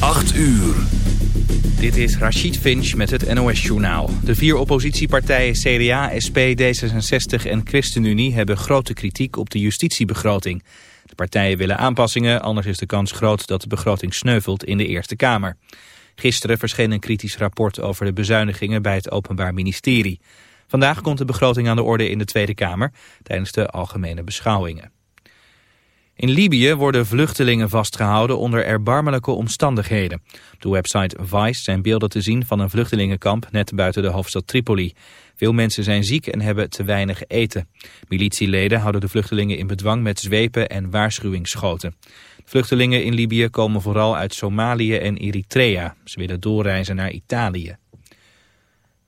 8 uur. Dit is Rachid Finch met het NOS-journaal. De vier oppositiepartijen CDA, SP, D66 en ChristenUnie hebben grote kritiek op de justitiebegroting. De partijen willen aanpassingen, anders is de kans groot dat de begroting sneuvelt in de Eerste Kamer. Gisteren verscheen een kritisch rapport over de bezuinigingen bij het Openbaar Ministerie. Vandaag komt de begroting aan de orde in de Tweede Kamer tijdens de algemene beschouwingen. In Libië worden vluchtelingen vastgehouden onder erbarmelijke omstandigheden. Op de website Vice zijn beelden te zien van een vluchtelingenkamp net buiten de hoofdstad Tripoli. Veel mensen zijn ziek en hebben te weinig eten. Militieleden houden de vluchtelingen in bedwang met zwepen en waarschuwingsschoten. vluchtelingen in Libië komen vooral uit Somalië en Eritrea. Ze willen doorreizen naar Italië.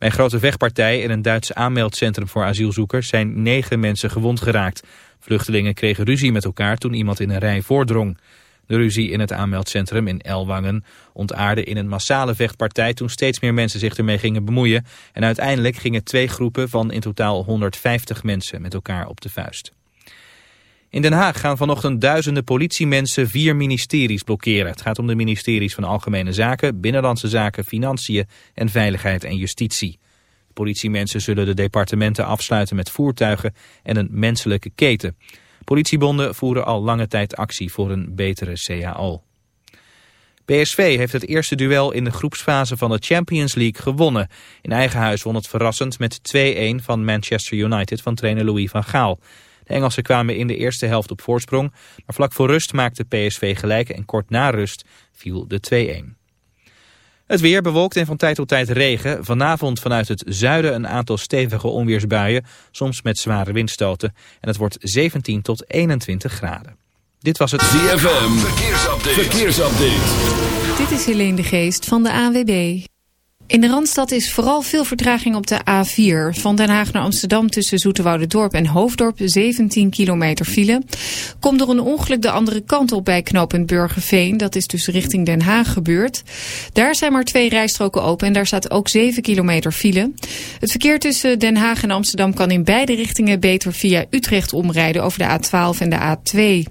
Bij een grote vechtpartij in een Duits aanmeldcentrum voor asielzoekers zijn negen mensen gewond geraakt. Vluchtelingen kregen ruzie met elkaar toen iemand in een rij voordrong. De ruzie in het aanmeldcentrum in Elwangen ontaarde in een massale vechtpartij toen steeds meer mensen zich ermee gingen bemoeien. En uiteindelijk gingen twee groepen van in totaal 150 mensen met elkaar op de vuist. In Den Haag gaan vanochtend duizenden politiemensen vier ministeries blokkeren. Het gaat om de ministeries van Algemene Zaken, Binnenlandse Zaken, Financiën en Veiligheid en Justitie. Politiemensen zullen de departementen afsluiten met voertuigen en een menselijke keten. Politiebonden voeren al lange tijd actie voor een betere CAO. PSV heeft het eerste duel in de groepsfase van de Champions League gewonnen. In eigen huis won het verrassend met 2-1 van Manchester United van trainer Louis van Gaal. De Engelsen kwamen in de eerste helft op voorsprong, maar vlak voor rust maakte PSV gelijk en kort na rust viel de 2-1. Het weer bewolkt en van tijd tot tijd regen. Vanavond vanuit het zuiden een aantal stevige onweersbuien, soms met zware windstoten. En het wordt 17 tot 21 graden. Dit was het ZFM Verkeersupdate. Verkeersupdate. Dit is Helene de Geest van de AWB. In de Randstad is vooral veel vertraging op de A4. Van Den Haag naar Amsterdam tussen Dorp en Hoofddorp 17 kilometer file. Komt door een ongeluk de andere kant op bij knooppunt Burgerveen. Dat is dus richting Den Haag gebeurd. Daar zijn maar twee rijstroken open en daar staat ook 7 kilometer file. Het verkeer tussen Den Haag en Amsterdam kan in beide richtingen beter via Utrecht omrijden over de A12 en de A2.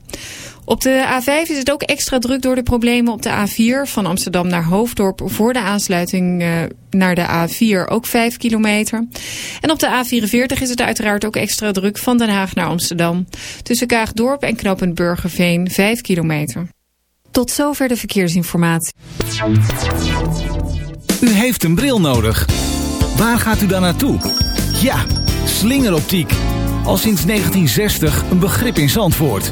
Op de A5 is het ook extra druk door de problemen op de A4 van Amsterdam naar Hoofddorp voor de aansluiting uh, naar de A4 ook 5 kilometer. En op de A44 is het uiteraard ook extra druk van Den Haag naar Amsterdam. Tussen Kaagdorp en knooppunt Burgerveen 5 kilometer. Tot zover de verkeersinformatie. U heeft een bril nodig. Waar gaat u dan naartoe? Ja, slingeroptiek. Al sinds 1960 een begrip in Zandvoort.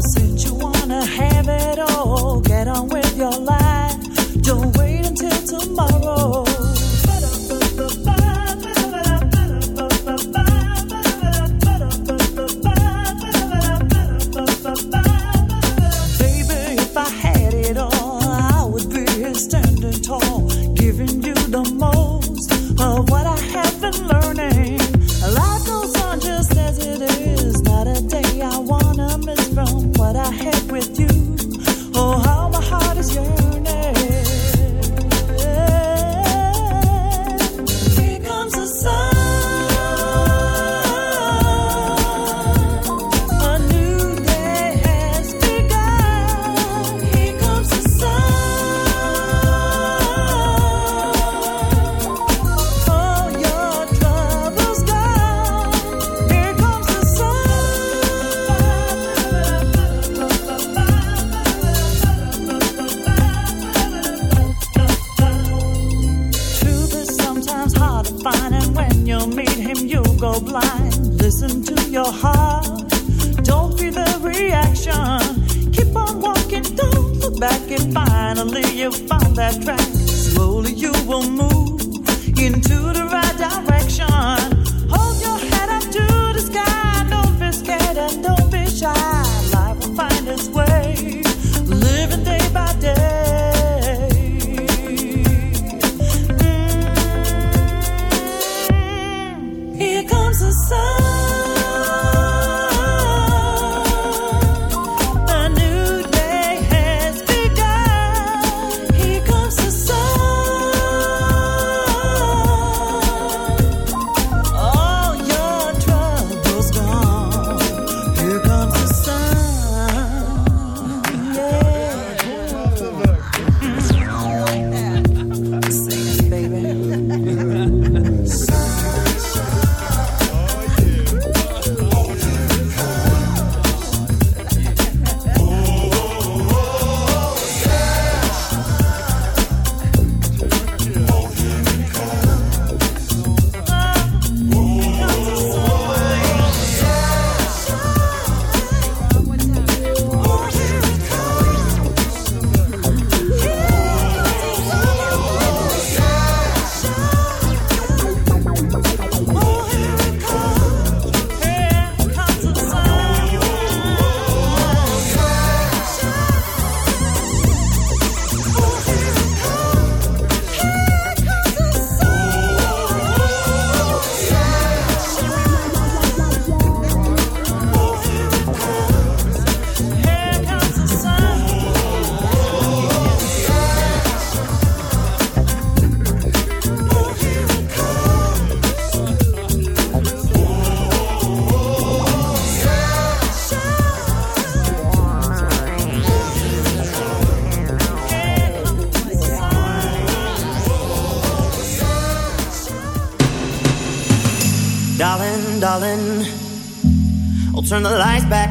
Since you wanna have it all, get on with your life. Don't wait until tomorrow.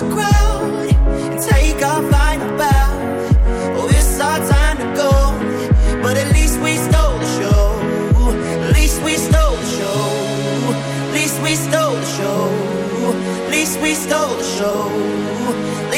the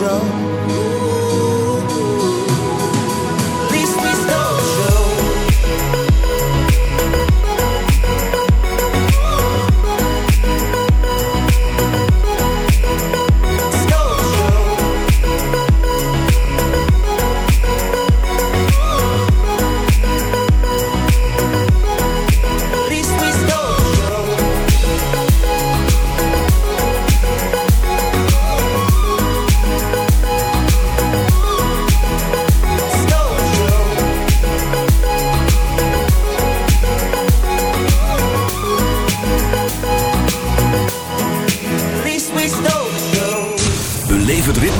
show.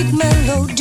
sweet melody.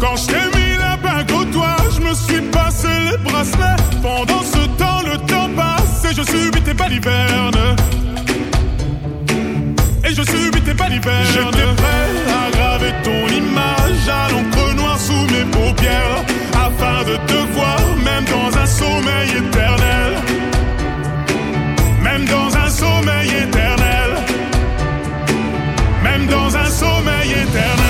Quand je t'ai mis la bague au doigt, je me suis passé les bracelets. Pendant ce temps, le temps passe et je subis tes balivernes. Et je subis tes balivernes. J'étais prêt à graver ton image à l'encre noire sous mes paupières. Afin de te voir, même dans un sommeil éternel. Même dans un sommeil éternel. Même dans un sommeil éternel.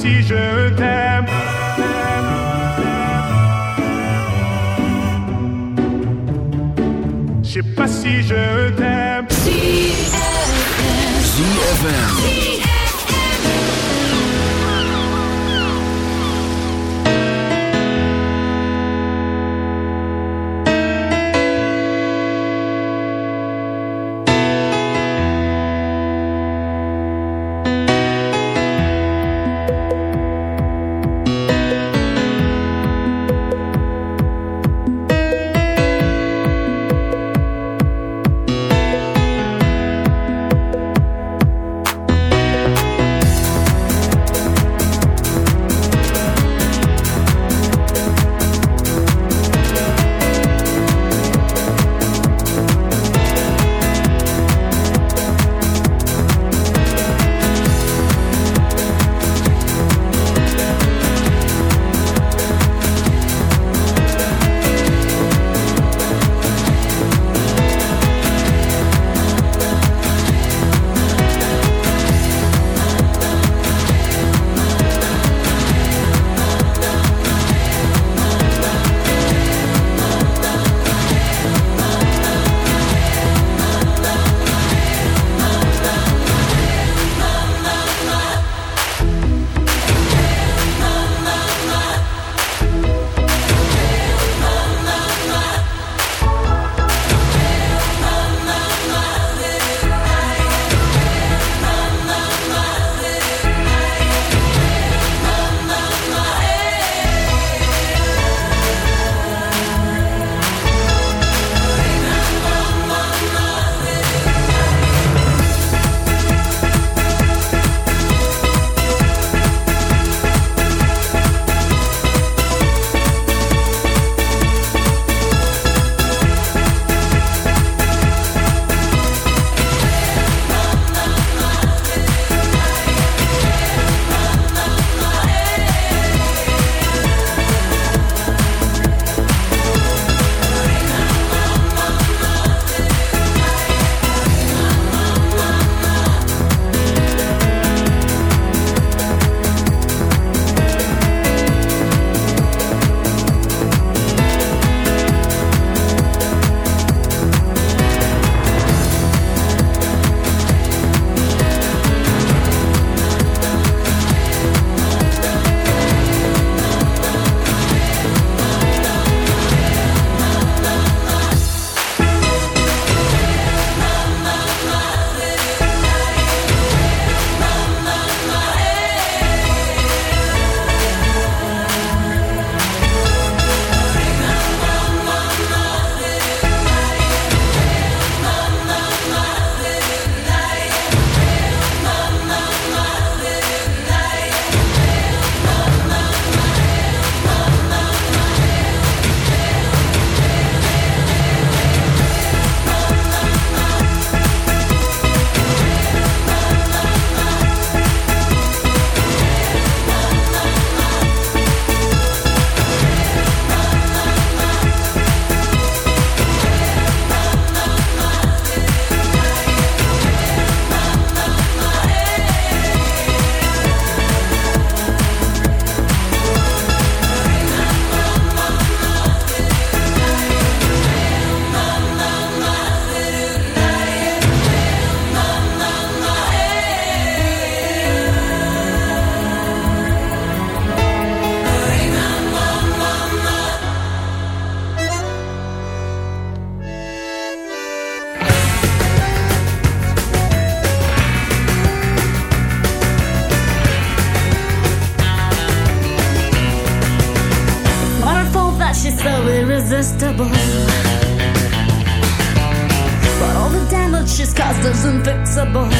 si je t'aime. Je sais pas si je t'aime. ZFM. unfixable.